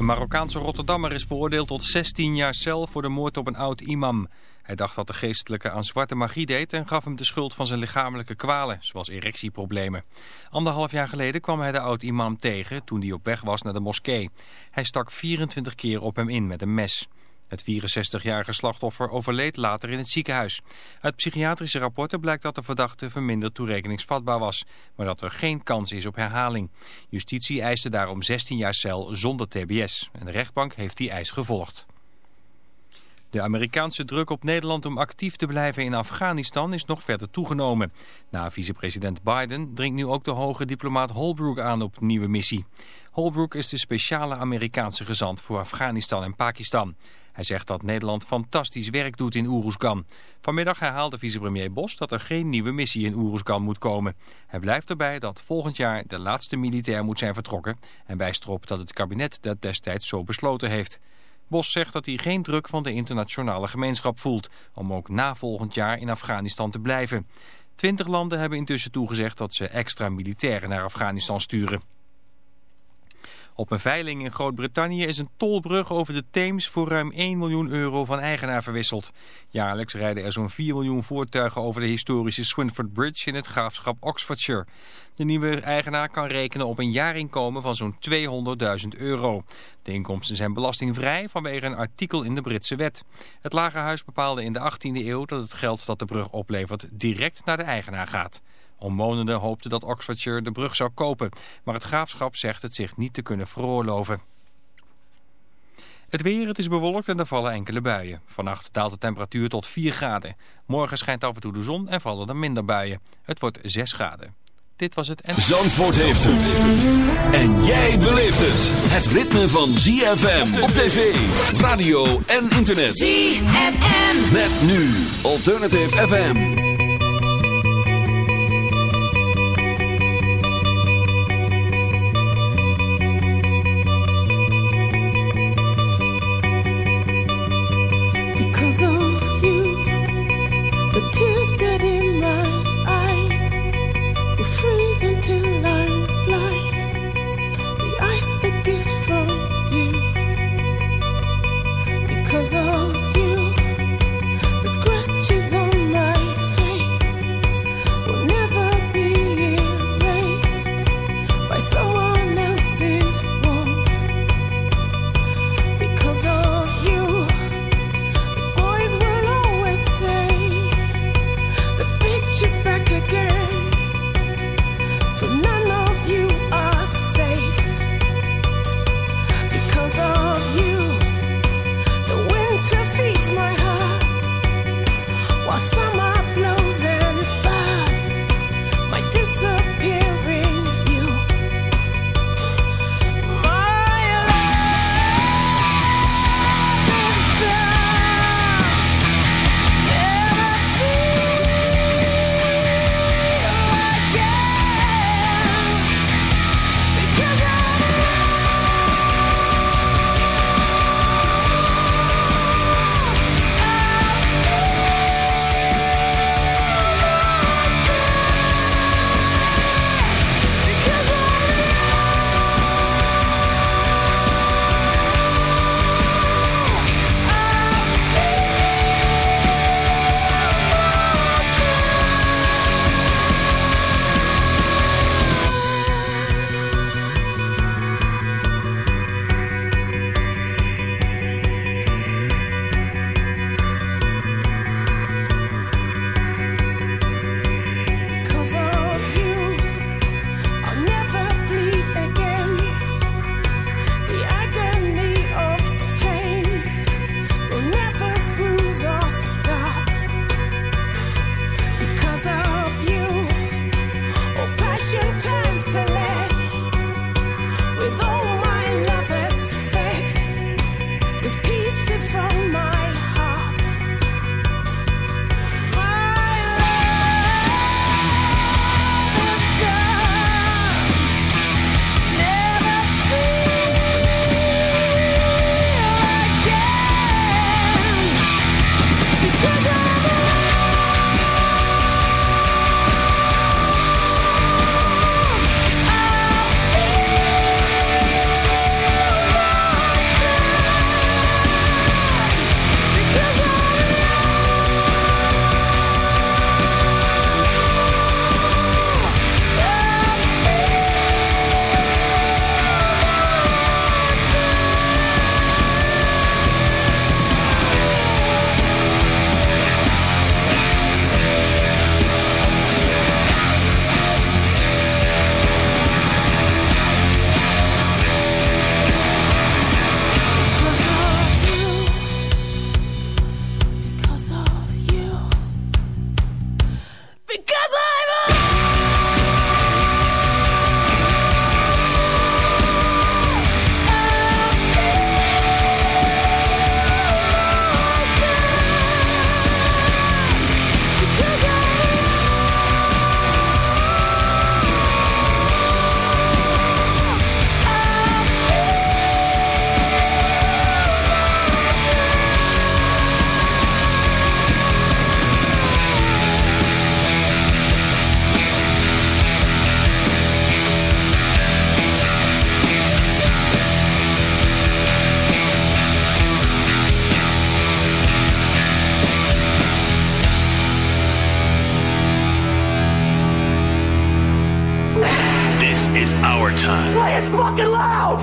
Een Marokkaanse Rotterdammer is veroordeeld tot 16 jaar cel voor de moord op een oud imam. Hij dacht dat de geestelijke aan zwarte magie deed en gaf hem de schuld van zijn lichamelijke kwalen, zoals erectieproblemen. Anderhalf jaar geleden kwam hij de oud-imam tegen toen hij op weg was naar de moskee. Hij stak 24 keer op hem in met een mes. Het 64-jarige slachtoffer overleed later in het ziekenhuis. Uit psychiatrische rapporten blijkt dat de verdachte verminderd toerekeningsvatbaar was, maar dat er geen kans is op herhaling. Justitie eiste daarom 16 jaar cel zonder tbs en de rechtbank heeft die eis gevolgd. De Amerikaanse druk op Nederland om actief te blijven in Afghanistan is nog verder toegenomen. Na vicepresident Biden dringt nu ook de hoge diplomaat Holbrooke aan op nieuwe missie. Holbrooke is de speciale Amerikaanse gezant voor Afghanistan en Pakistan. Hij zegt dat Nederland fantastisch werk doet in Oeroesgan. Vanmiddag herhaalde vicepremier Bos dat er geen nieuwe missie in Oeroesgan moet komen. Hij blijft erbij dat volgend jaar de laatste militair moet zijn vertrokken... en wijst erop dat het kabinet dat destijds zo besloten heeft. Bos zegt dat hij geen druk van de internationale gemeenschap voelt... om ook na volgend jaar in Afghanistan te blijven. Twintig landen hebben intussen toegezegd dat ze extra militairen naar Afghanistan sturen. Op een veiling in Groot-Brittannië is een tolbrug over de Theems voor ruim 1 miljoen euro van eigenaar verwisseld. Jaarlijks rijden er zo'n 4 miljoen voertuigen over de historische Swinford Bridge in het graafschap Oxfordshire. De nieuwe eigenaar kan rekenen op een jaarinkomen van zo'n 200.000 euro. De inkomsten zijn belastingvrij vanwege een artikel in de Britse wet. Het Lagerhuis bepaalde in de 18e eeuw dat het geld dat de brug oplevert direct naar de eigenaar gaat. Omwonenden hoopten dat Oxfordshire de brug zou kopen, maar het graafschap zegt het zich niet te kunnen veroorloven. Het weer, het is bewolkt en er vallen enkele buien. Vannacht daalt de temperatuur tot 4 graden. Morgen schijnt af en toe de zon en vallen er minder buien. Het wordt 6 graden. Dit was het... En... Zandvoort heeft het. En jij beleeft het. Het ritme van ZFM op tv, radio en internet. ZFM. Met nu Alternative FM. Because of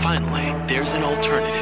Finally, there's an alternative.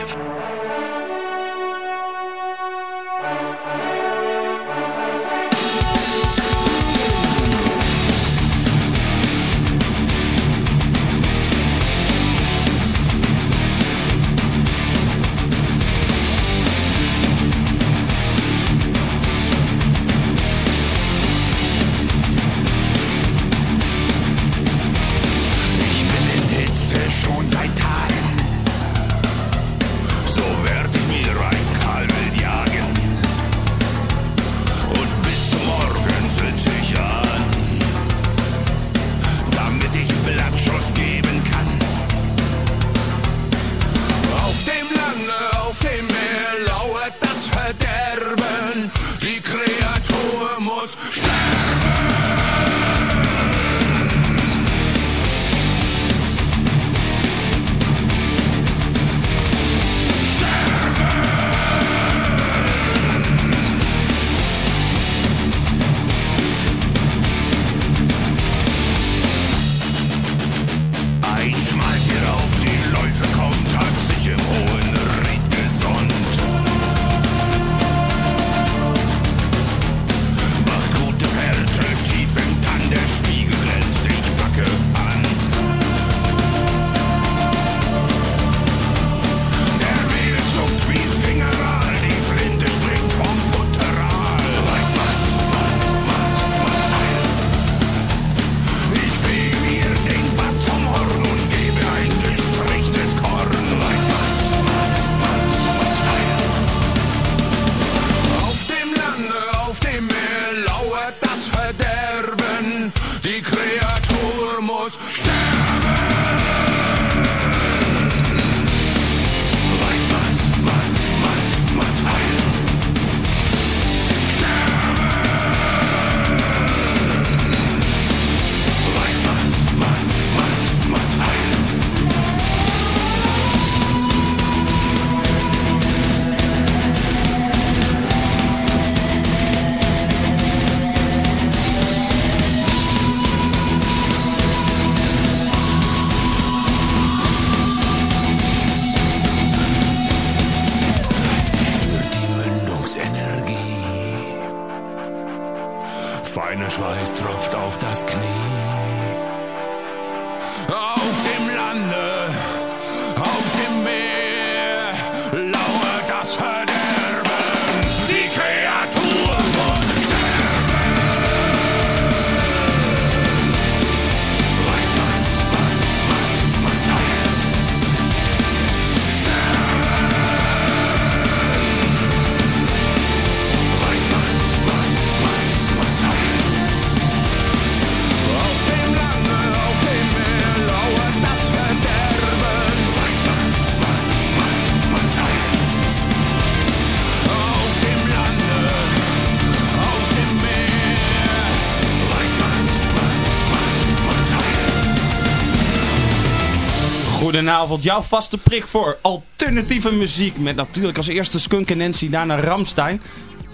Goedenavond, jouw vaste prik voor alternatieve muziek. Met natuurlijk als eerste Skunk en Nancy, daarna Ramstein.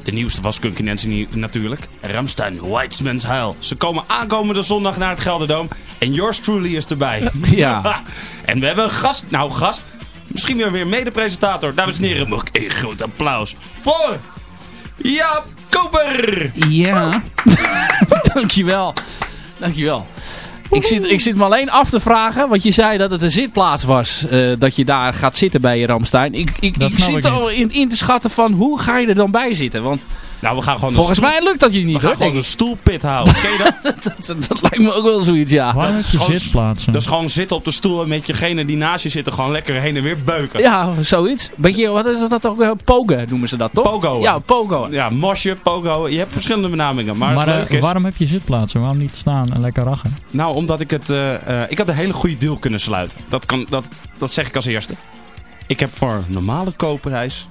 De nieuwste was Skunk en Nancy natuurlijk. Ramstein, Whitesman's Huil. Ze komen aankomende zondag naar het Gelderdoom. En yours truly is erbij. Ja. en we hebben een gast, nou gast, misschien weer weer mede-presentator. Dames en heren, mag ik een groot applaus voor Jaap Koper. Ja. Dankjewel. Dankjewel. Ik zit, ik zit me alleen af te vragen, want je zei dat het een zitplaats was. eh, dat je daar gaat zitten bij Ramstein. Ik, ik, ik zit ik al in, in te schatten van hoe ga je er dan bij zitten. Want Nou, we gaan gewoon volgens stoel- mij lukt dat je we niet gaan hoor. gewoon een stoelpit houden. Ken je dat? dat, dat lijkt me ook wel zoiets, ja. Waarom heb je gewoon- zitplaatsen? Dat is gewoon zitten op de stoel en met jegene die naast je zitten gewoon lekker heen en weer beuken. Ja, zoiets. Beetje, wat is dat ook? eh, Pogo noemen ze dat toch? Pogo. Ja, pogo. Ja, mosje, pogo. Je hebt verschillende benamingen. Maar, maar het eh, leuke is... waarom heb je zitplaatsen? Waarom niet staan en lekker rachen? Nou, omdat ik het... eh, eh, ik had een hele goede deal kunnen sluiten. Dat, kan, dat, dat zeg ik als eerste. Ik heb voor een normale koopprijs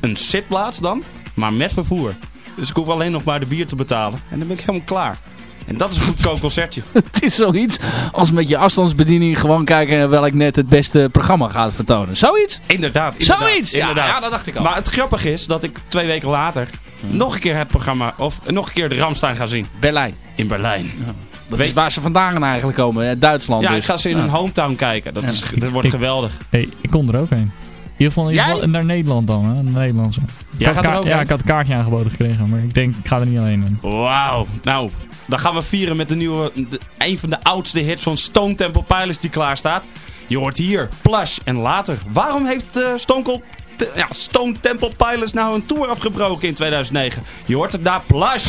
een zitplaats dan, maar met vervoer. Dus ik hoef alleen nog maar de bier te betalen. En dan ben ik helemaal klaar. En dat is een goedkoop concertje. Het is zoiets als met je afstandsbediening gewoon kijken naar welk net het beste programma gaat vertonen. Zoiets? Inderdaad. inderdaad Zoiets! Ja, inderdaad. ja, dat dacht ik al. Maar het grappige is dat ik twee weken later nog een keer het programma, of nog een keer de Ramstein ga zien. Berlijn. In Berlijn. Dat Weet- is waar ze vandaan eigenlijk komen. Duitsland Ja, dus. ik ga ze in Ja. hun hometown kijken. Dat, is, dat wordt Ik- geweldig. Hey, ik kom er ook heen. In ieder geval, in ieder Jij? geval naar Nederland dan, hè? Nederlandse. Gaat er ka- ook Ja, ik had een kaartje aangeboden gekregen, maar ik denk, ik ga er niet alleen in. Wauw. Nou, dan gaan we vieren met de nieuwe, de, een van de oudste hits van Stone Temple Pilots die klaar staat. Je hoort hier Plush en later. Waarom heeft eh, Stone, Cold, ja, Stone Temple Pilots nou een tour afgebroken in 2009? Je hoort het daar Plush.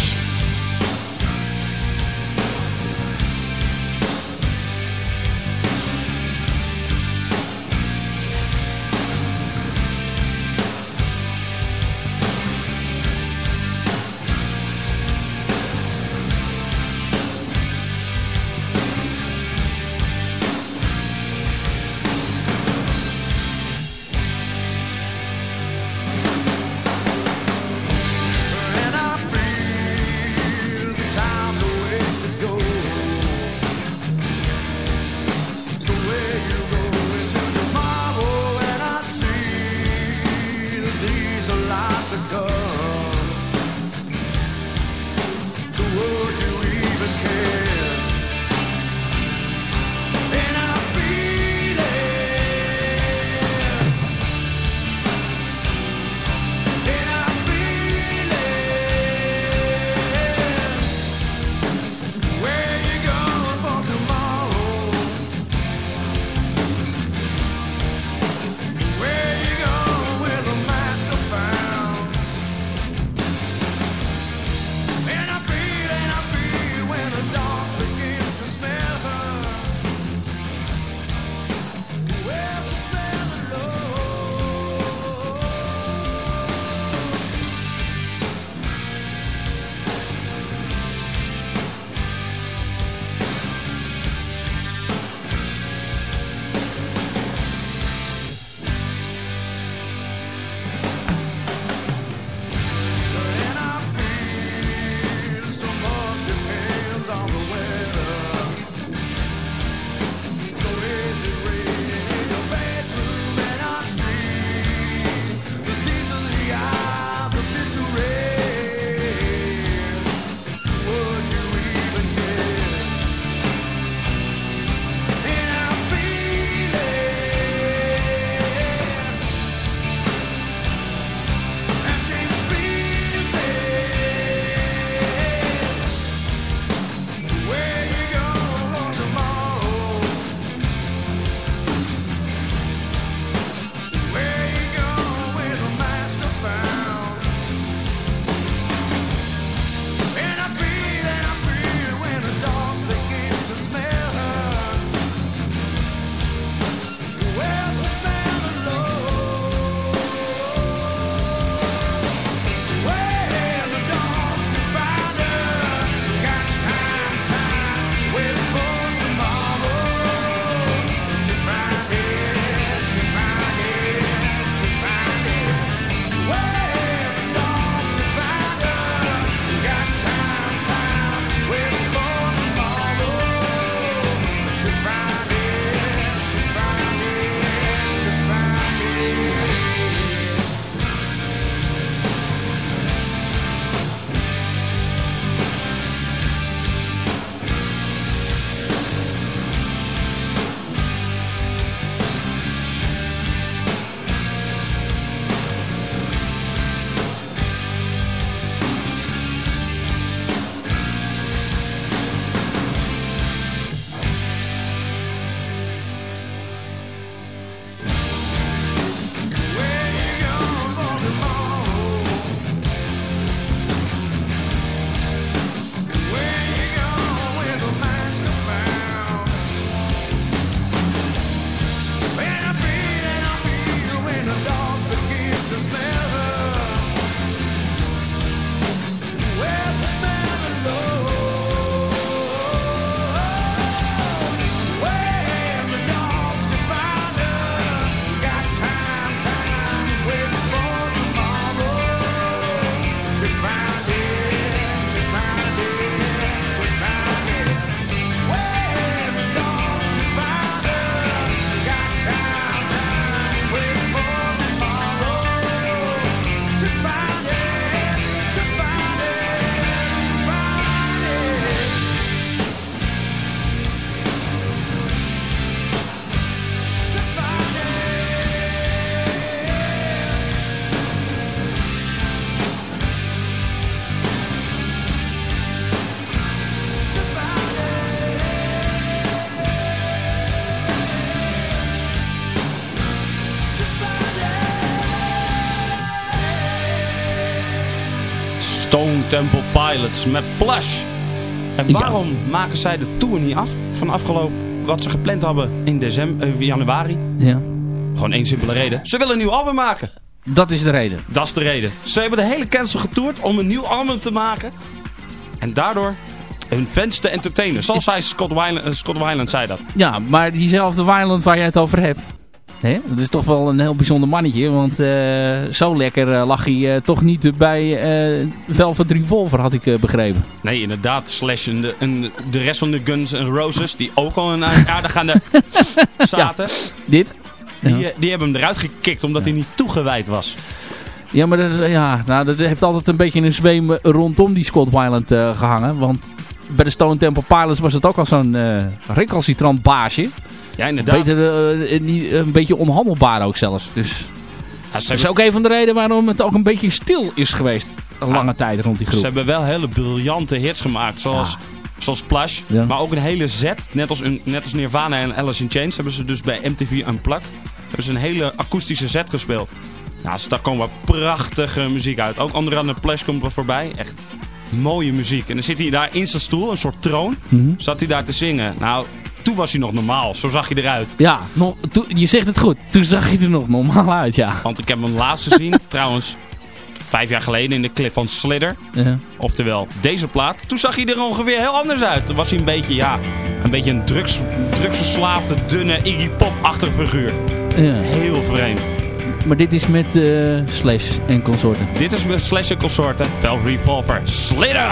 Pilots met Plush. En Ja. waarom maken zij de tour niet af van afgelopen wat ze gepland hadden in december, eh, januari? Ja. Gewoon één simpele reden. Ze willen een nieuw album maken. Dat is de reden. Dat is de reden. Ze hebben de hele cancel getoerd om een nieuw album te maken. En daardoor hun fans te entertainen. Zoals hij Scott Weiland, eh, Scott Weiland zei dat. Ja, maar diezelfde Weiland waar jij het over hebt. Hè? Dat is toch wel een heel bijzonder mannetje. Want eh, zo lekker eh, lag hij eh, toch niet bij Velvet Revolver, had ik begrepen. Nee, inderdaad. Slash en de, en de rest van de Guns N' Roses, die ook al een aardig aan de zaten, Dit? die, Ja. die hebben hem eruit gekikt omdat hij niet toegewijd was. Ja, maar dat, ja, nou, dat heeft altijd een beetje een zweem rondom die Scott Weiland eh, gehangen. Want bij de Stone Temple Pilots was het ook al zo'n recalcitrant baasje. Ja, inderdaad. Beter, eh, niet, een beetje onhandelbaar ook zelfs. Dus Ja, ze, dat is ook een van de redenen waarom het ook een beetje stil is geweest. Een lange tijd rond die ze groep. hebben wel hele briljante hits gemaakt, zoals, zoals Plush. Ja. Maar ook een hele set, net als, een, net als Nirvana en Alice in Chains, hebben ze dus bij MTV Unplugged. Hebben ze een hele akoestische set gespeeld. Ja, dus daar komen prachtige muziek uit. Ook onder andere Plush komt er voorbij. Echt mooie muziek. En dan zit hij daar in zijn stoel, een soort troon. Mhm. Zat hij daar te zingen. Nou, toen was hij nog normaal. Zo zag hij eruit. Ja, nog, je zegt het goed. Toen zag je er nog normaal uit, ja. Want ik heb hem laatst gezien, trouwens, vijf jaar geleden in de clip van Slither. Ja. Oftewel, deze plaat. Toen zag hij er ongeveer heel anders uit. Toen was hij een beetje, ja, een beetje een drugs, drugsverslaafde, dunne Iggy Pop-achtige figuur. Ja. Heel vreemd. Maar dit is met eh, Slash en consorten. Dit is met Slash en consorten. Velvet Revolver. Slither!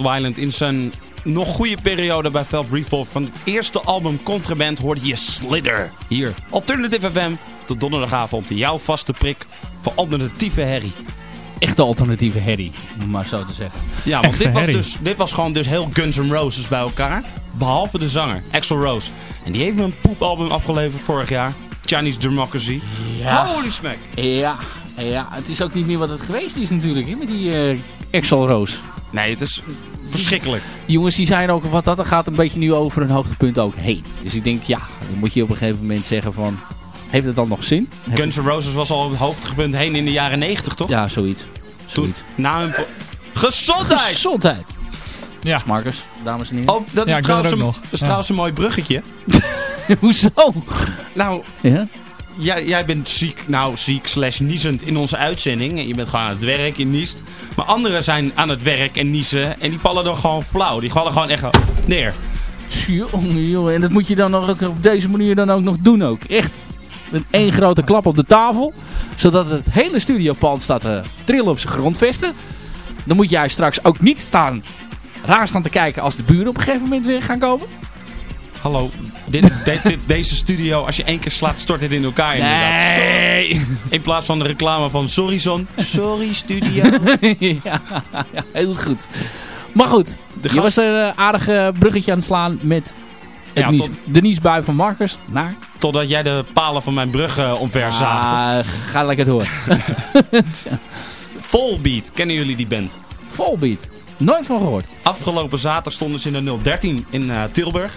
Scott Weiland in zijn nog goede periode bij Velvet Revolve. Van het eerste album Contraband hoorde je Slither. Hier, Alternative FM. Tot donderdagavond, jouw vaste prik voor alternatieve herrie. Echte alternatieve herrie, om het maar zo te zeggen. Ja, want Echte dit was, herrie. dus, dit was gewoon dus heel Guns N' Roses bij elkaar. Behalve de zanger, Axl Rose. En die heeft me een poepalbum afgeleverd vorig jaar. Chinese Democracy. Ja. Holy smack. Ja, ja, het is ook niet meer wat het geweest is natuurlijk, hè, met die eh Axel Roos. Nee, het is verschrikkelijk. Die jongens die zijn ook, wat dat er gaat, een beetje nu over een hoogtepunt ook heen. Dus ik denk, ja, dan moet je op een gegeven moment zeggen van, heeft het dan nog zin? Heeft Guns N' Roses was al het hoofdpunt heen in de jaren 90, toch? Ja, zoiets. Toen, zoiets. na hun... po- Gezondheid! Gezondheid. Ja. Marcus, dames en heren. Oh, dat is, Ja, trouwens, een, nog. dat is Ja. trouwens een mooi bruggetje. Hoezo? Nou, Ja? Jij, jij bent ziek, nou ziek slash niezend in onze uitzending. En je bent gewoon aan het werk, je niest. Maar anderen zijn aan het werk en niezen. En die vallen dan gewoon flauw. Die vallen gewoon echt neer. Jongen, jongen. En dat moet je dan ook op deze manier dan ook nog doen ook. Echt. Met één grote klap op de tafel. Zodat het hele studiopand staat te trillen op zijn grondvesten. Dan moet jij straks ook niet staan raar staan te kijken als de buren op een gegeven moment weer gaan komen. Hallo, dit, deze studio, als je één keer slaat, stort het in elkaar inderdaad. Nee. In plaats van de reclame van Sorry Zon. Sorry Studio. ja, ja, heel goed. Maar goed, De je was er een aardig eh, bruggetje aan het slaan met het Ja, nies, tot- de niesbui van Marcus. Naar? Totdat jij de palen van mijn brug eh, omver zaagde. Ah, ga lekker door. Volbeat, kennen jullie die band? Volbeat. Nooit van gehoord. Afgelopen zaterdag stonden ze in de 013 in eh, Tilburg.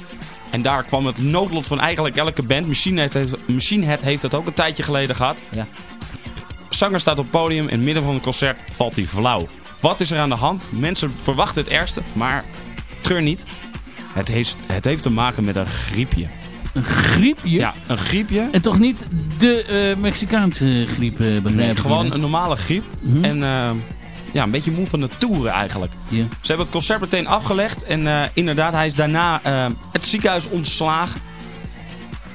En daar kwam het noodlot van eigenlijk elke band. Machine Head heeft, Machine Head heeft dat ook een tijdje geleden gehad. Ja. Zanger staat op het podium. In het midden van het concert valt hij flauw. Wat is er aan de hand? Mensen verwachten het ergste, maar treur niet. Het heeft, het heeft te maken met een griepje. Een griepje? Ja, een griepje. En toch niet de eh, Mexicaanse griep, eh begrijp Nee, gewoon een normale griep. Mhm. En eh, ja, een beetje moe van de toeren eigenlijk. Ze hebben het concert meteen afgelegd. En eh, inderdaad, hij is daarna eh, het ziekenhuis ontslagen.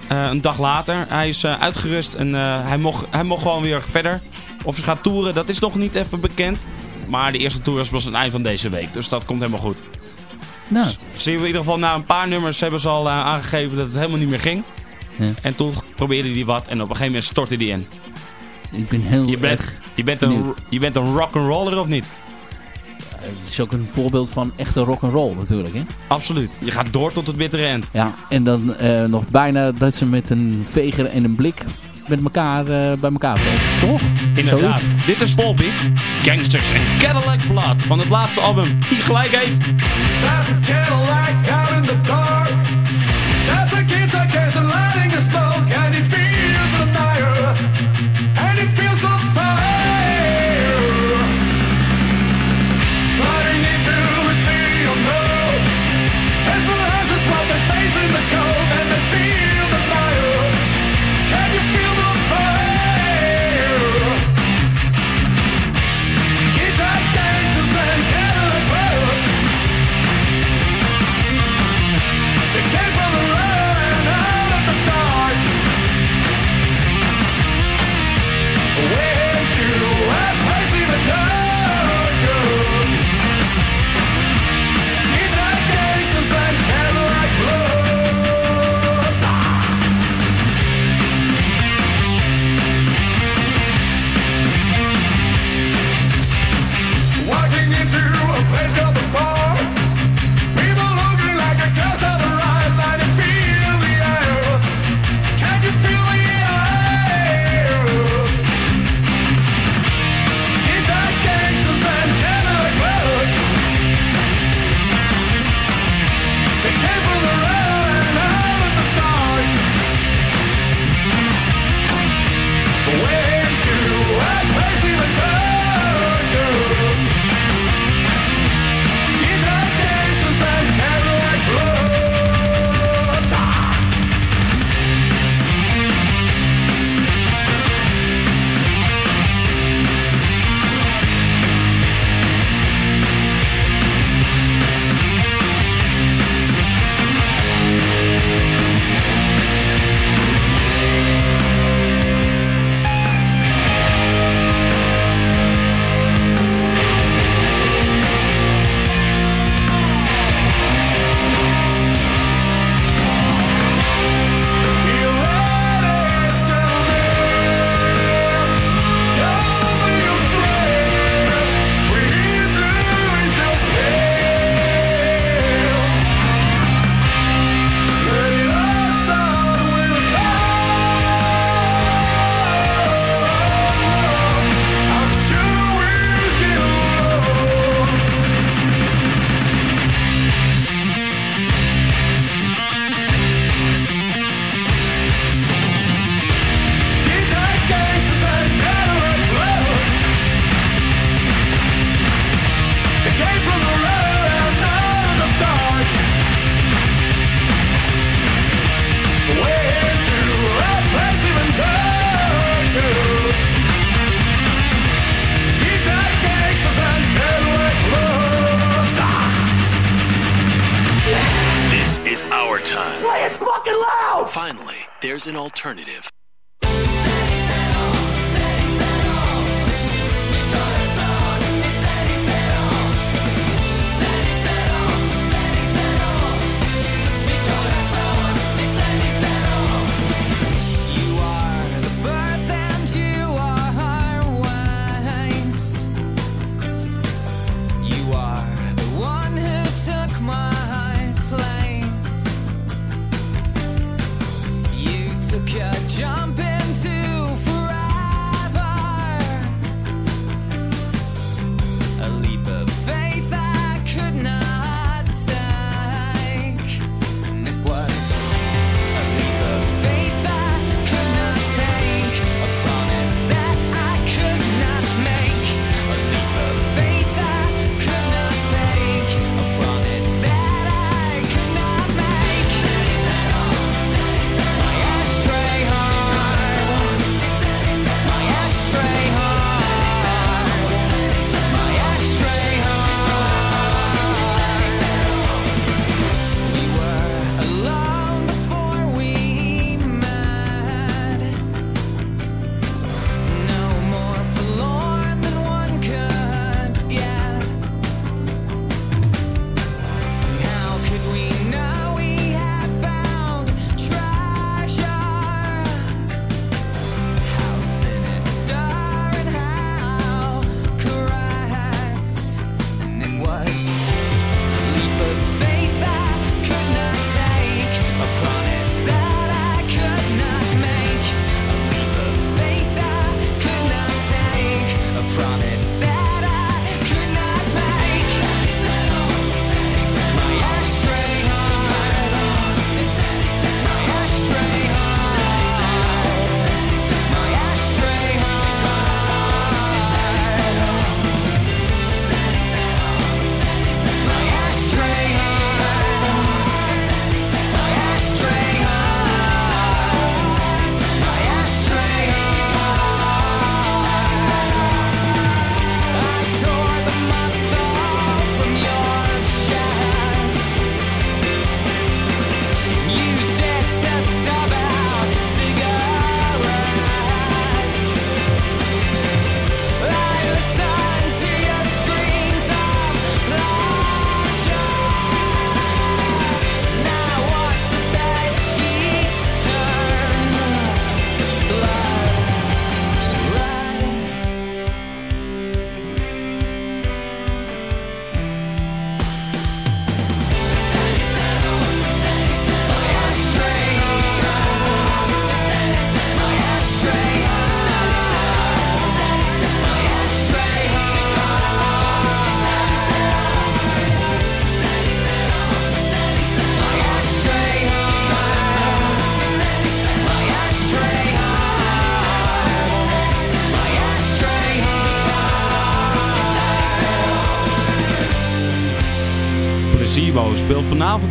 Eh, een dag later. Hij is uitgerust en hij, mocht, hij mocht gewoon weer verder. Of ze gaat toeren, dat is nog niet even bekend. Maar de eerste tour pas aan het eind van deze week. Dus dat komt helemaal goed. Nou, Zien we in ieder geval na een paar nummers hebben ze al aangegeven dat het helemaal niet meer ging. Ja. En toen probeerde hij wat en op een gegeven moment stortte hij in. ik ben heel Je bent, erg... je bent een, je bent een rock'n'roller of niet? Het is ook een voorbeeld van echte rock'n'roll natuurlijk, hè? Absoluut. Je gaat door tot het bittere eind. Ja, en dan eh, nog bijna dat ze met een veger en een blik met elkaar eh, bij elkaar komen. Toch? Inderdaad. Zoiets. Dit is Volbeat. Gangsters en Cadillac Blood van het laatste album. Die gelijk heet. There's a Cadillac out in the dark.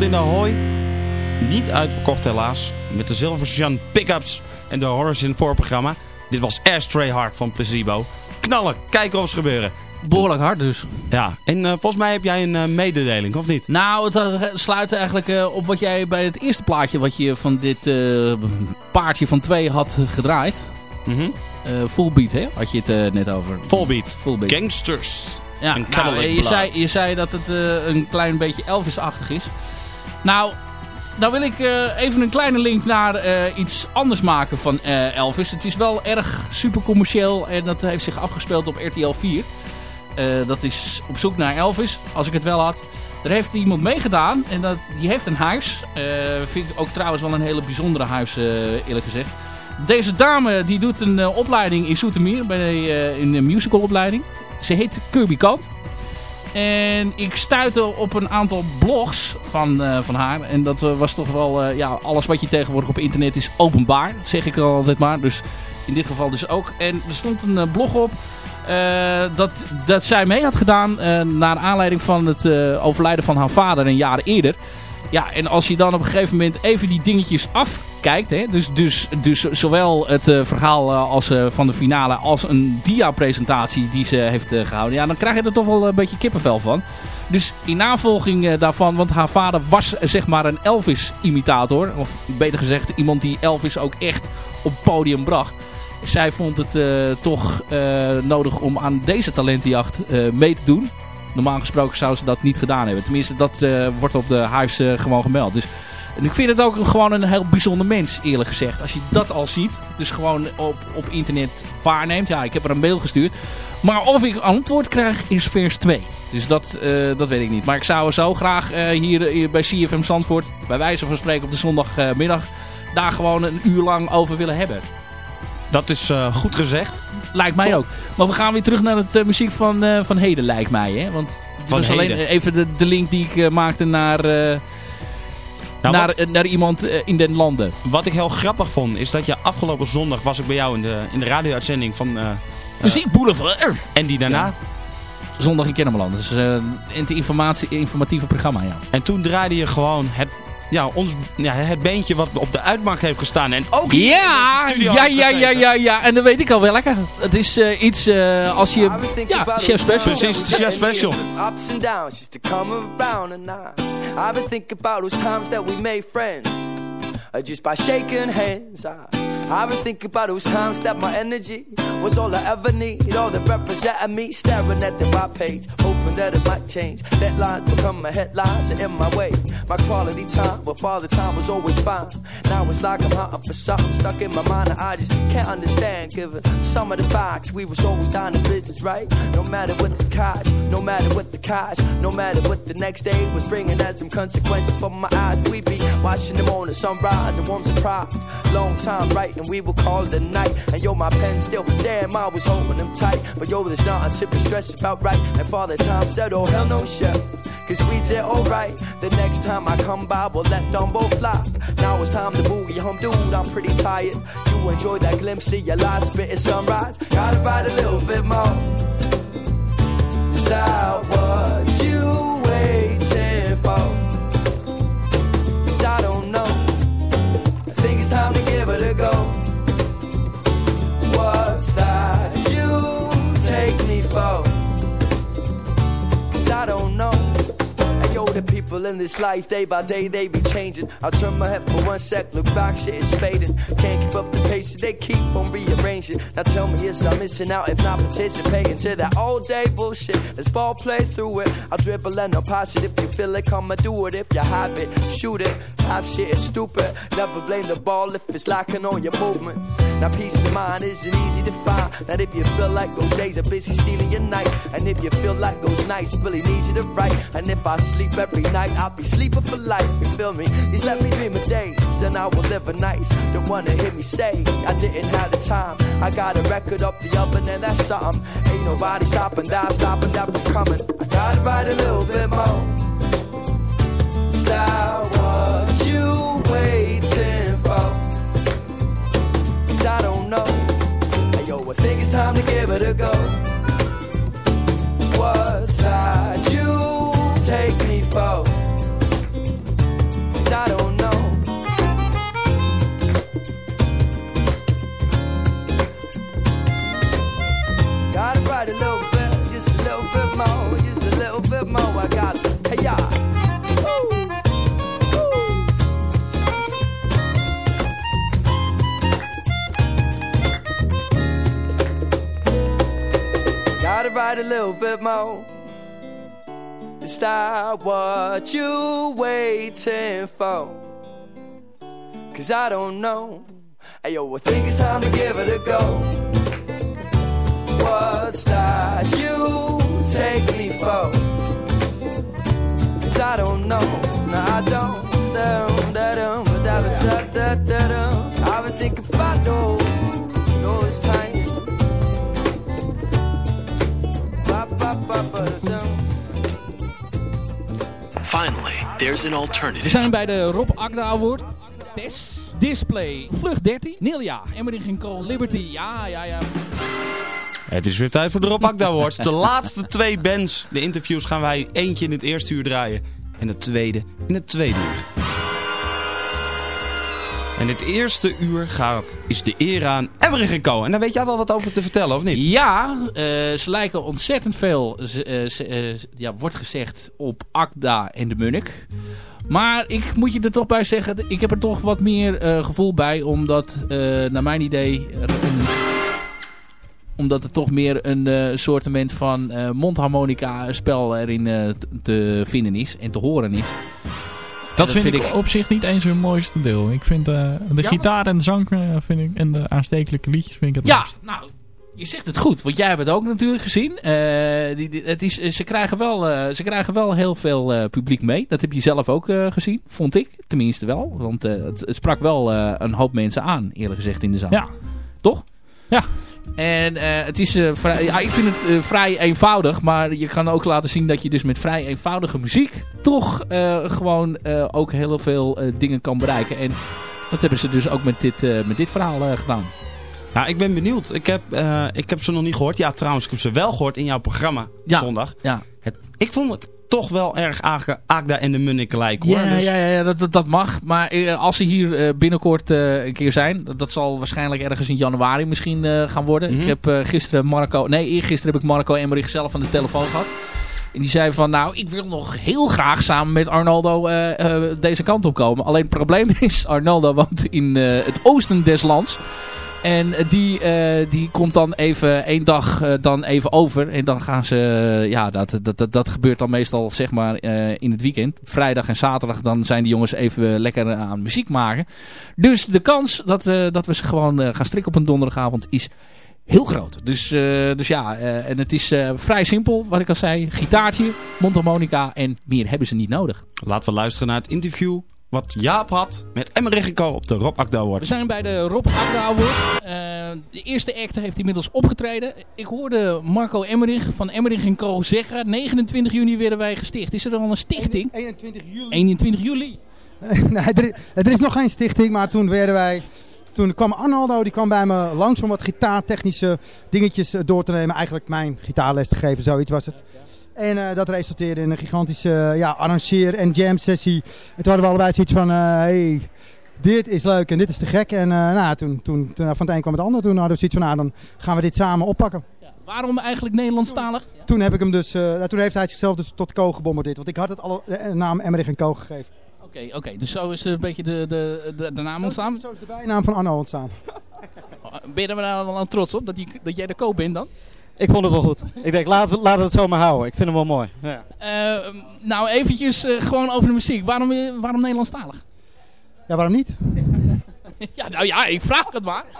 In de. Niet uitverkocht helaas. Met de Silversun Pickups en de Horizon voorprogramma. Dit was Ashtray Hard van Placebo. Knallen, kijken of ze gebeuren. Behoorlijk hard dus. Ja, en eh, volgens mij heb jij een eh, mededeling, of niet? Nou, het eh, sluit eigenlijk op wat jij bij het eerste plaatje wat je van dit paardje van twee had gedraaid. Full beat, hè? Had je het net over. Full beat. Gangsters. Ja, nou, je, Blood. zei, je zei dat het een klein beetje Elvis-achtig is. Nou, nou wil ik eh, even een kleine link naar eh, iets anders maken van eh, Elvis. Het is wel erg super commercieel en dat heeft zich afgespeeld op RTL 4. Eh, dat is op zoek naar Elvis, als ik het wel had. Er heeft iemand meegedaan en dat, die heeft een huis. Vind ik ook trouwens wel een hele bijzondere huis, eerlijk gezegd. Deze dame die doet een opleiding in Zoetermeer, bij, een musicalopleiding. Ze heet Kirby Kant. En ik stuitte op een aantal blogs van, eh, van haar. En dat eh, was toch wel... eh, ja, alles wat je tegenwoordig op internet is openbaar. Zeg ik al altijd maar. Dus in dit geval dus ook. En er stond een blog op... dat, dat zij mee had gedaan... naar aanleiding van het overlijden van haar vader een jaar eerder. Ja, en als je dan op een gegeven moment even die dingetjes afkijkt... kijkt. Hè? Dus, dus, dus zowel het eh, verhaal eh, als, eh, van de finale als een dia-presentatie die ze heeft eh, gehouden. Ja, dan krijg je er toch wel een beetje kippenvel van. Dus in navolging daarvan, want haar vader was zeg maar een Elvis-imitator. Of beter gezegd, iemand die Elvis ook echt op het podium bracht. Zij vond het toch nodig om aan deze talentenjacht mee te doen. Normaal gesproken zou ze dat niet gedaan hebben. Tenminste, dat eh, wordt op de huis eh, gewoon gemeld. Dus ik vind het ook gewoon een heel bijzonder mens, eerlijk gezegd. Als je dat al ziet, dus gewoon op, op internet waarneemt. Ja, ik heb er een mail gestuurd. Maar of ik antwoord krijg is vers 2. Dus dat, eh, dat weet ik niet. Maar ik zou zo graag hier, hier bij CFM Zandvoort, bij wijze van spreken op de zondagmiddag, daar gewoon een uur lang over willen hebben. Dat is eh, goed gezegd. Lijkt mij ook. Maar we gaan weer terug naar het eh, muziek van, eh, van heden, lijkt mij. Hè? Want het Van was alleen even de, de link die ik maakte naar, Nou, naar, wat, naar iemand in den landen. wat ik heel grappig vond, is dat je afgelopen zondag was ik bij jou in de, in de radio-uitzending van... Muziek Boulevard. en die daarna. Ja. Zondag in Kennemerland. Dus het informatie, informatieve programma, ja. En toen draaide je gewoon het, ja, ons, ja, het beentje wat op de uitmarkt heeft gestaan. En ook hier in Ja, de studio ja, ja, ja, ja, ja. En dan weet ik al welke. Het is eh, iets eh, als je... Ja, Chef Special. Precies, de Chef Special. Ups and downs just to come around and I I've been thinking about those times that we made friends uh, Just by shaking hands I, I've been thinking about those times that my energy Was all I ever need. All that represented me Staring at the white page Hoping that it might change. That Deadlines become my headlines and in my way. My quality time But father time was always fine Now it's like I'm hunting for something Stuck in my mind that I just can't understand. Given some of the facts We was always down to business, right? No matter what the cost No matter what the cost No matter what the next day was bringing As some consequences for my eyes. We be watching the morning sunrise And warm surprise. Long time writing We will call it a night And yo, my pen still Damn, I was holding them tight But yo, there's nothing to be stress about, right? And father time said, oh, hell no, chef Cause we did alright. The next time I come by, we'll let them both fly. Now it's time to boogie home, dude. I'm pretty tired. You enjoy that glimpse of your last bit of sunrise. Gotta ride a little bit more. Stop what you waiting for. Cause I don't Oh. The people in this life, day by day, they be changing. I turn my head for one sec, look back, shit is fading. Can't keep up the pace, so they keep on rearranging. Now tell me, is I'm missing out if not participating to that all day bullshit? Let's ball play through it. I'll dribble and I'll pass it. If you feel it, come and do it. If you have it, shoot it. Half shit is stupid. Never blame the ball if it's lacking on your movements. Now peace of mind isn't easy to find. That if you feel like those days are busy stealing your nights, and if you feel like those nights really need you to write, and if I sleep every night, I'll be sleeping for life. You feel me? He's let me dream of days, and I will live a nights. Don't wanna hear me say I didn't have the time. I got a record up the oven, and that's something. Ain't nobody stopping that, stopping that from coming. I gotta write a little bit more. Stop what you waiting for. Cause I don't know. Hey, yo, I think it's time to give it a go. What side for? Cause I don't know. Gotta write a little bit, just a little bit more, just a little bit more. I got you. Hey. Woo. Gotta write a little bit more. That what you waiting for? Cause I don't know. Hey yo, I think it's time to give it a go. What's that you take me for? Cause I don't know. No, I don't. I've been thinking about those, those times. Ba, ba, ba, ba, dum. Finally, there's an We zijn bij de Rob Agda Award. Des. Display. Vlucht 13. Nilja. Emmering Call Liberty. Ja, ja, ja. Het is weer tijd voor de Rob Akda Awards. De laatste twee bands. De interviews gaan wij eentje in het eerste uur draaien. En de tweede in het tweede uur. En het eerste uur gaat, is de eer aan Emmerich Co. En daar weet jij wel wat over te vertellen, of niet? Ja, eh, ze lijken ontzettend veel, eh, eh, ja, wordt gezegd, op Akda en de Munnik. Maar ik moet je er toch bij zeggen, ik heb er toch wat meer gevoel bij. Omdat, naar mijn idee, omdat er toch meer een soortement van eh, mondharmonica spel erin te vinden is en te horen is. Dat, vind, vind ik ik- op zich niet eens hun mooiste deel. Ik vind eh, de Ja, gitaar en de zang eh, vind ik, en de aanstekelijke liedjes vind ik het Ja, leukst. nou, je zegt het goed. Want jij hebt het ook natuurlijk gezien. Eh, die, die- het is, ze, krijgen wel, ze krijgen wel heel veel publiek mee. Dat heb je zelf ook gezien, vond ik. Tenminste wel. Want het, het sprak wel een hoop mensen aan, eerlijk gezegd, in de zaal. Ja. Toch? Ja. En eh, het is eh, vrij, ja, ik vind het eh, vrij eenvoudig. Maar je kan ook laten zien dat je dus met vrij eenvoudige muziek... toch gewoon ook heel veel dingen kan bereiken. En dat hebben ze dus ook met dit, met dit verhaal gedaan. Ja, ik ben benieuwd. Ik heb, ik heb ze nog niet gehoord. Ja, trouwens, ik heb ze wel gehoord in jouw programma Ja. zondag. Ja. Het, ik vond het toch wel erg Agda en de Munnik lijken, hoor. Ja, Dus- ja, ja, ja dat, dat, mag. Maar eh, als ze hier eh, binnenkort eh, een keer zijn, dat, zal waarschijnlijk ergens in januari misschien gaan worden. Mhm. Ik heb gisteren Marco, nee, eergisteren heb ik Marco Emmerich zelf aan de telefoon gehad. En die zei van, nou, ik wil nog heel graag samen met Arnaldo deze kant op komen. Alleen het probleem is, Arnaldo woont in het oosten des lands. En die, eh, die komt dan even één dag eh, dan even over. En dan gaan ze... eh, ja, dat, dat, dat, dat gebeurt dan meestal zeg maar in het weekend. Vrijdag en zaterdag dan zijn die jongens even lekker aan muziek maken. Dus de kans dat, dat we ze gewoon gaan strikken op een donderdagavond is heel groot. Dus, dus ja, en het is vrij simpel wat ik al zei. Gitaartje, mondharmonica en meer hebben ze niet nodig. Laten we luisteren naar het interview wat Jaap had met Emmerich en Co. op de Rob Agda We zijn bij de Rob Agda Award. Eh, de eerste act heeft inmiddels opgetreden. Ik hoorde Marco Emmerich van Emmerich Co. zeggen... 29 juni werden wij gesticht. Is er al een stichting? 21 juli. 21 juli. nee, er, is- er is nog geen stichting, maar toen werden wij... Toen kwam Arnaldo, die kwam bij me langs om wat gitaartechnische dingetjes eh, door te nemen. Eigenlijk mijn gitaarles te geven, zoiets was het. En eh, dat resulteerde in een gigantische eh, ja, arrangeer- en jam sessie. En toen hadden we allebei zoiets van, eh, hey, dit is leuk en dit is te gek. En nou, toen, toen, toen, van het een kwam het ander. Toen hadden we zoiets van, nou, dan gaan we dit samen oppakken. Waarom eigenlijk Nederlandstalig? Toen, heb ik hem dus, nou, toen heeft hij zichzelf dus tot Co gebombardeerd. Want ik had het al de naam Emmerich en Co gegeven. Oké, oké. dus zo is een beetje de, de, de, de naam ontstaan. Zo is de bijnaam van Arno ontstaan. Ben je er nou wel aan trots op dat, die, dat jij de koop bent dan? Ik vond het wel goed. Ik denk, laten we, laten we het zo maar houden. Ik vind hem wel mooi. Ja. Eh, nou, eventjes eh, gewoon over de muziek. Waarom, eh, waarom Nederlandstalig? Ja, waarom niet? ja, nou ja, ik vraag het maar.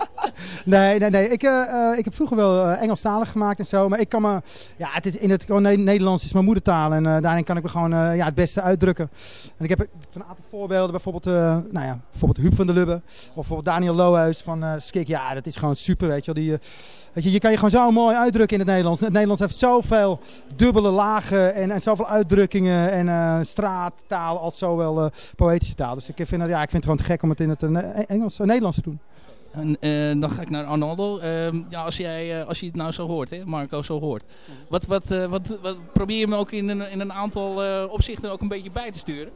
Nee, nee, nee. Ik, eh, eh, ik heb vroeger wel eh, Engelstalig gemaakt en zo. Maar ik kan me... Ja, het is in het gewoon Nederlands is mijn moedertaal. En eh, daarin kan ik me gewoon eh, ja, het beste uitdrukken. En ik heb, een aantal voorbeelden. Bijvoorbeeld, eh, nou ja, bijvoorbeeld Huub van der Lubbe. Of bijvoorbeeld Daniel Lohuis van eh Skik. Ja, dat is gewoon super, weet je wel. Die, je, kan je gewoon zo mooi uitdrukken in het Nederlands. Het Nederlands heeft zoveel dubbele lagen en, en zoveel uitdrukkingen. En eh, straattaal als zowel eh, poëtische taal. Dus ik vind, het, ja, ik vind het gewoon te gek om het in het eh, Engels, Nederlands te doen. En, dan ga ik naar Arnaldo. Ehm, ja, als, jij, als je het nou zo hoort, hè, Marco zo hoort. Wat, wat, wat, wat probeer je me ook in een, in een aantal opzichten ook een beetje bij te sturen?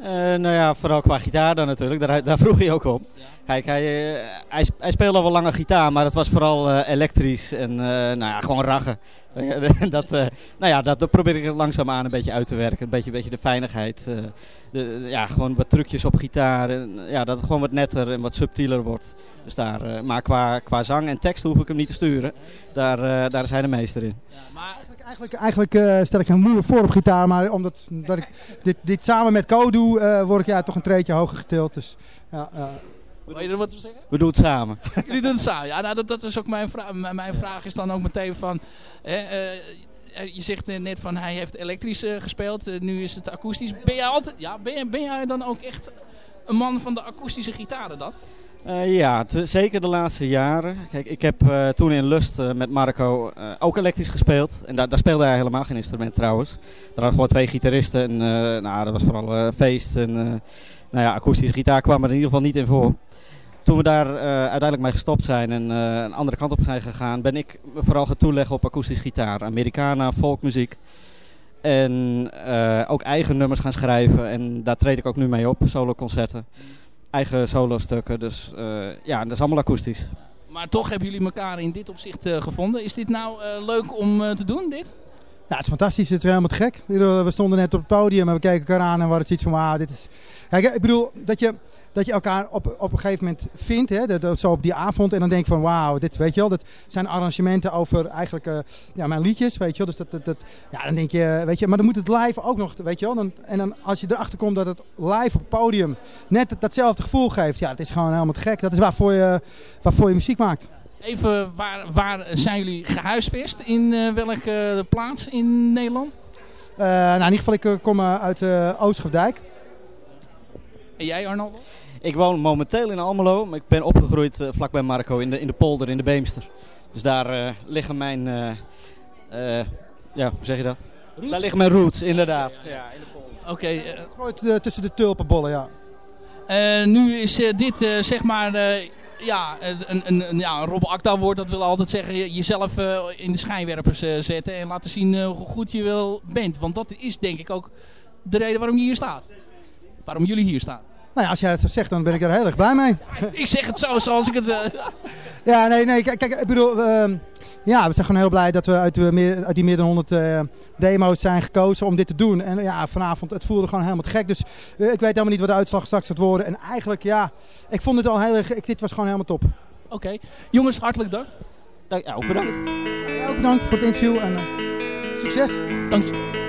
Eh, nou ja, vooral qua gitaar dan natuurlijk. Daar, daar vroeg je ook op. Kijk, hij, eh, hij, sp- hij speelde al wel langer gitaar, maar dat was vooral eh, elektrisch en nou ja, gewoon raggen. dat, eh, nou ja, dat, dat probeer ik langzaamaan een beetje uit te werken. Een beetje, een beetje de fijnigheid. eh, de, ja, gewoon wat trucjes op gitaar. En, ja, dat het gewoon wat netter en wat subtieler wordt. Dus daar, eh, maar qua, qua zang en tekst hoef ik hem niet te sturen. Daar, daar is hij de meester in. Eigenlijk, eigenlijk eh, stel ik hem moeilijk voor op gitaar, maar omdat dat ik dit, dit samen met Co doe, word ik ja, toch een treetje hoger getild. Dus, ja, ja. Wil je er wat te zeggen? We doen het samen. Jullie doen het samen. Ja, nou, dat, dat is ook mijn vraag. Mijn vraag is dan ook meteen van... hè, eh, eh, je zegt net van hij heeft elektrisch eh, gespeeld. nu is het akoestisch. Ben jij, altijd, ja, ben, jij, ben jij dan ook echt een man van de akoestische gitaren dan? Ja, zeker de laatste jaren. Kijk, ik heb toen in Lust met Marco ook elektrisch gespeeld. En daar, daar speelde hij helemaal geen instrument trouwens. Daar hadden gewoon twee gitaristen. En nou, dat was vooral feest. En nou ja, akoestische gitaar kwam er in ieder geval niet in voor. Toen we daar eh, uiteindelijk mee gestopt zijn en eh, een andere kant op zijn gegaan, ben ik me vooral gaan toeleggen op akoestisch gitaar. Americana, folkmuziek. En eh, ook eigen nummers gaan schrijven. En daar treed ik ook nu mee op, soloconcerten. eigen solo-stukken. Dus eh, ja, dat is allemaal akoestisch. Maar toch hebben jullie elkaar in dit opzicht eh, gevonden. Is dit nou eh, leuk om eh, te doen, dit? Ja, het is fantastisch. Het is helemaal te gek. We stonden net op het podium en we keken elkaar aan en we hadden zoiets van, wauw, dit is... Kijk, ik bedoel, dat je, dat je elkaar op, op een gegeven moment vindt, hè, dat, dat zo op die avond, en dan denk je van, wauw, dit, weet je wel, dat zijn arrangementen over eigenlijk eh, ja, mijn liedjes, weet je wel. Dus dat, dat, dat, ja, dan denk je, weet je, maar dan moet het live ook nog, weet je wel. Dan, en dan als je erachter komt dat het live op het podium net datzelfde gevoel geeft, ja, het is gewoon helemaal te gek. Dat is waarvoor je, waarvoor je muziek maakt. Even, waar, waar zijn jullie gehuisvest? In eh, welke eh, plaats in Nederland? Nou, in ieder geval, ik kom uit uh. En jij Arnold? Ik woon momenteel in Almelo, maar ik ben opgegroeid eh, vlakbij Marco in de, in de polder in de Beemster. Dus daar eh, liggen mijn, eh, eh, ja, hoe zeg je dat? Roots? Daar liggen mijn roots, inderdaad. Ja, in de polder. Oké, eh, tussen de tulpenbollen, ja. nu is dit eh, zeg maar eh, ja, een, een, een, ja, een Rob Akda woord. Dat wil altijd zeggen je- jezelf eh, in de schijnwerpers eh, zetten en laten zien hoe goed je wel bent. Want dat is denk ik ook de reden waarom je hier staat. Waarom jullie hier staan. Nou ja, als jij het zo zegt, dan ben ik er heel erg blij mee. Ik zeg het zo zoals ik het... eh, Ja, nee, nee, kijk, kijk, ik bedoel, ehm, ja, we zijn gewoon heel blij dat we uit, de meer, uit die meer dan 100 eh, demo's zijn gekozen om dit te doen. En ja, vanavond, het voelde gewoon helemaal te gek. Dus eh, ik weet helemaal niet wat de uitslag straks gaat worden. En eigenlijk, ja, ik vond het al heel erg, ik, dit was gewoon helemaal top. Oké, jongens, hartelijk dank. Dank- Ja, ook bedankt. Jij ook bedankt voor het interview en eh, succes. Dank je.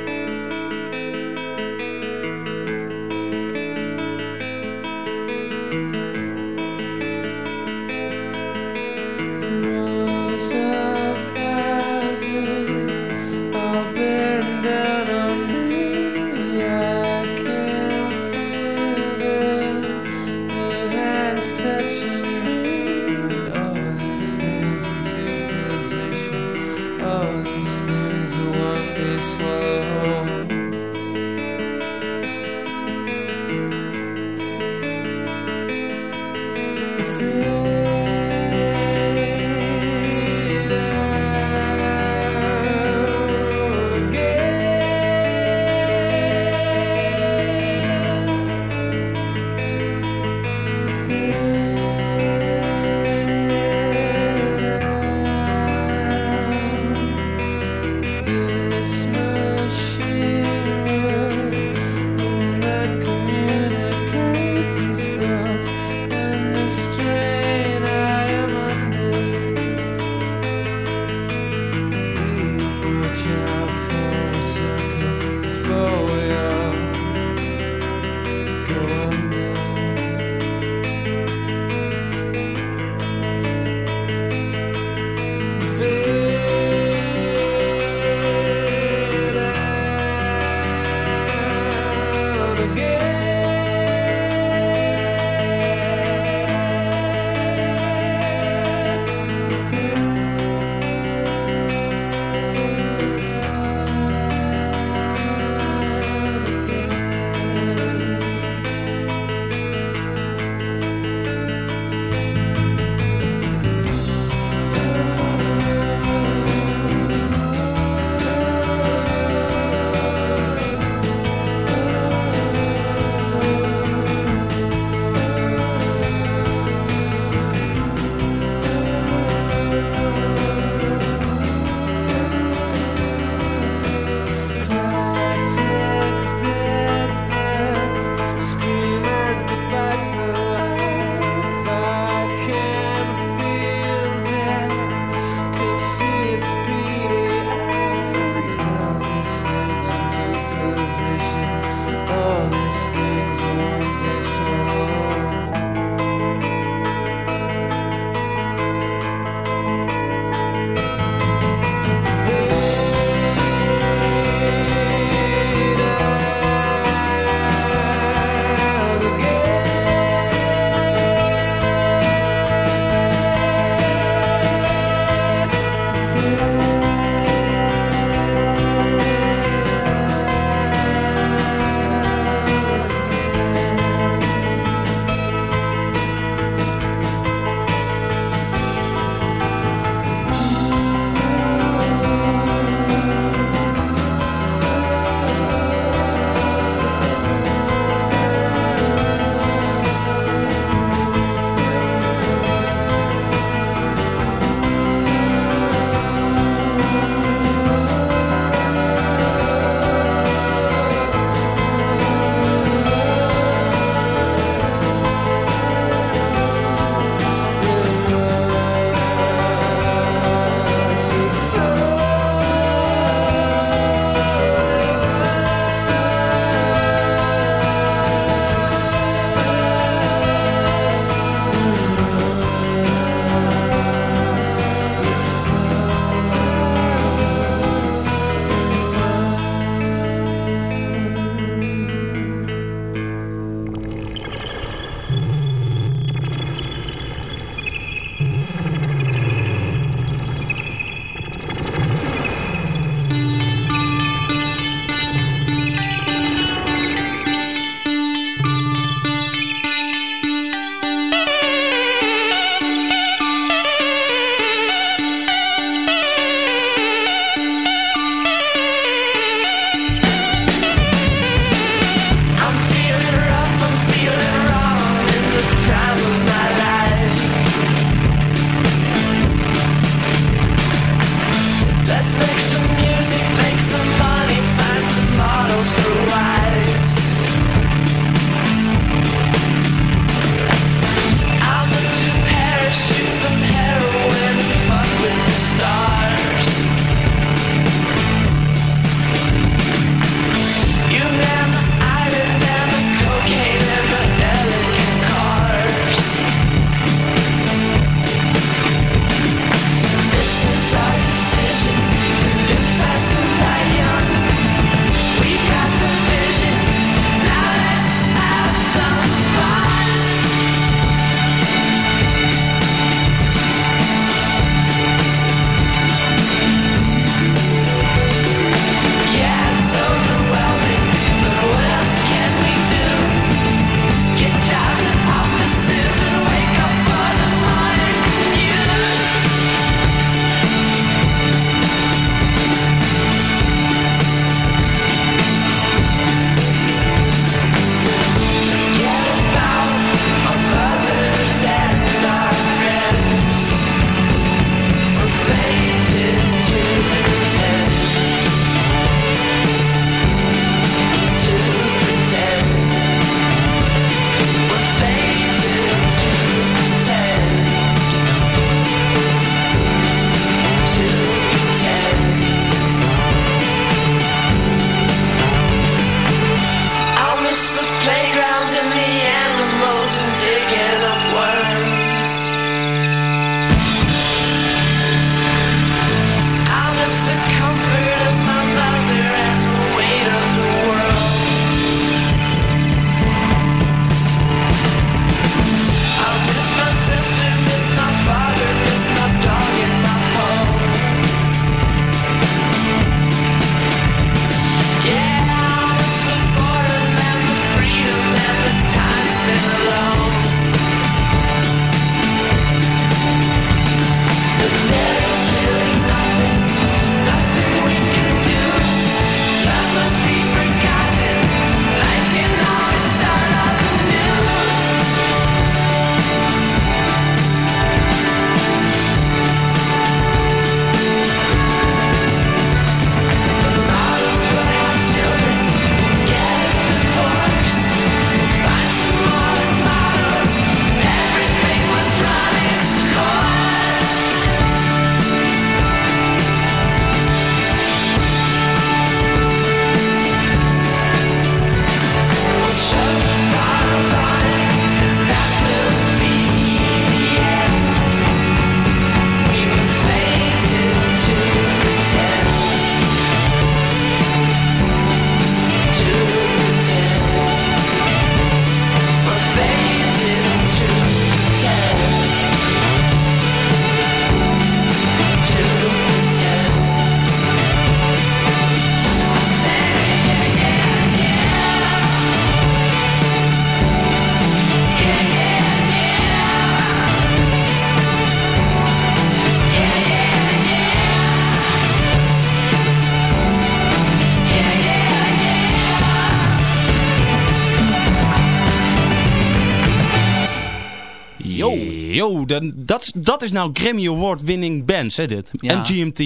Yo, dan, dat, is- dat is nou Grammy Award winning bands, hè dit. Ja. MGMT.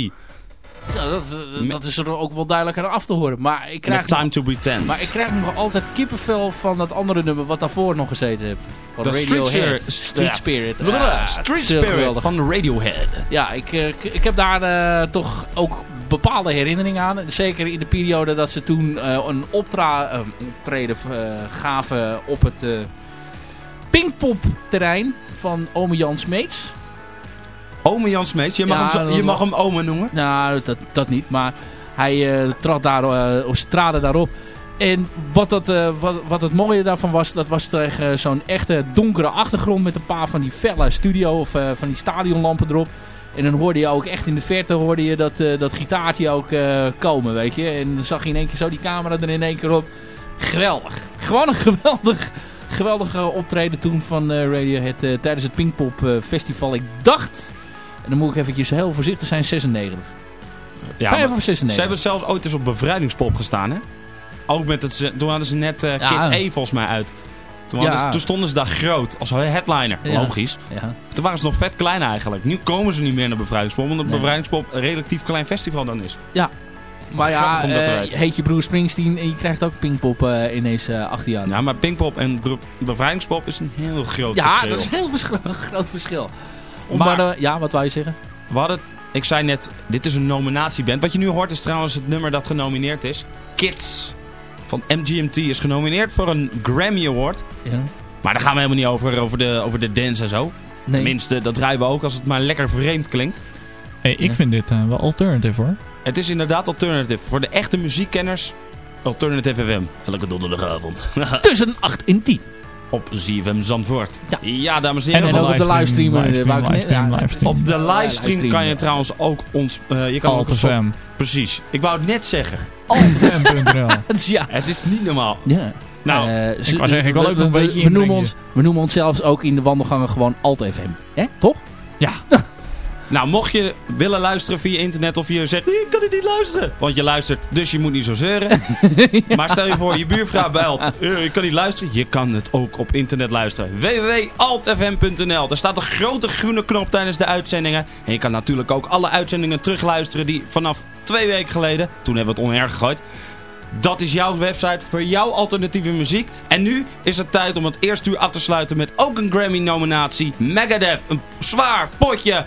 Ja, dat, eh, dat is er ook wel duidelijker af te horen. Maar ik krijg, Time to Pretend. maar ik krijg nog altijd kippenvel van dat andere nummer wat daarvoor nog gezeten heb. Van De Radiohead. Street Spirit. Street Ja. Spirit. Blablabla, Ja, Street Spirit geweldig. van Radiohead. Ja, ik, eh, ik, ik heb daar eh, toch ook bepaalde herinneringen aan. Zeker in de periode dat ze toen eh, een optra eh, optreden eh, gaven op het eh Pinkpop terrein van Ome Jan Smeets. Ome Jan Smeets, je mag, Ja, hem, zo- je mag hem Ome noemen. Nou, dat, dat niet. Maar hij eh trad daar, eh, of ze traden daarop. En wat, dat, eh, wat, wat het mooie daarvan was, dat was tegen zo'n echte donkere achtergrond met een paar van die felle studio of van die stadionlampen erop. En dan hoorde je ook echt in de verte hoorde je dat, dat gitaartje ook komen, weet je. En dan zag je in één keer zo die camera er in één keer op. Geweldig. Gewoon een geweldig, geweldige optreden toen van eh, Radiohead eh, tijdens het Pinkpop eh, Festival. Ik dacht, en dan moet ik eventjes heel voorzichtig zijn, 96. Ja, Vijf maar of 96. Ze hebben zelfs ooit eens op bevrijdingspop gestaan, hè? Ook met het, toen hadden ze net Ja. Kid E volgens mij uit. Toen, Ja. ze- toen stonden ze daar groot, als headliner. Ja. Logisch. Ja. Toen waren ze nog vet klein eigenlijk. Nu komen ze niet meer naar bevrijdingspop, omdat Nee. bevrijdingspop een relatief klein festival dan is. Maar ja, eh, heet je Bruce Springsteen en je krijgt ook Pinkpop eh ineens eh achter aan. Nou, maar Pinkpop en bevrijdingspop is een heel groot ja, verschil. dat is een heel verschil, groot verschil. Om Maar- maar, ja, wat wou je zeggen? We hadden, ik zei net, dit is een nominatieband. Wat je nu hoort is trouwens het nummer dat genomineerd is. Kids van MGMT is genomineerd voor een Grammy Award. Ja. Maar daar gaan we helemaal niet over, over de, over de dance en zo. Nee. Tenminste, dat draaien we ook als het maar lekker vreemd klinkt. Hey, ik Ja. vind dit eh, wel alternative hoor. Het is inderdaad alternative. Voor de echte muziekkenners, Alternative FM. Elke donderdagavond. Tussen 8 en 10. op ZFM Zandvoort. Ja. Ja, dames en En, heren. en ook op de livestream. eh, livestream, wou ik net- livestream, ja, livestream. Op de Ja, livestream kan je ja. trouwens ook ons... eh, je kan ook Alt FM. Precies. Ik wou het net zeggen. Altfm.nl. ja. Het is niet normaal. Ja. Nou, ze- wou zeggen, ik wil ook nog een beetje we, noemen ons, we noemen ons zelfs ook in de wandelgangen gewoon Alt FM. Hè? Toch? Nou, mocht je willen luisteren via internet of je zegt, ik kan het niet luisteren. Want je luistert, dus je moet niet zo zeuren. Maar stel je voor, je buurvrouw belt, eh, ik kan niet luisteren. Je kan het ook op internet luisteren. www.altfm.nl Daar staat een grote groene knop tijdens de uitzendingen. En je kan natuurlijk ook alle uitzendingen terugluisteren die vanaf twee weken geleden, toen hebben we het onair gegooid. Dat is jouw website voor jouw alternatieve muziek. En nu is het tijd om het eerste uur af te sluiten met ook een Grammy nominatie. Megadeth, een zwaar potje.